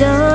don't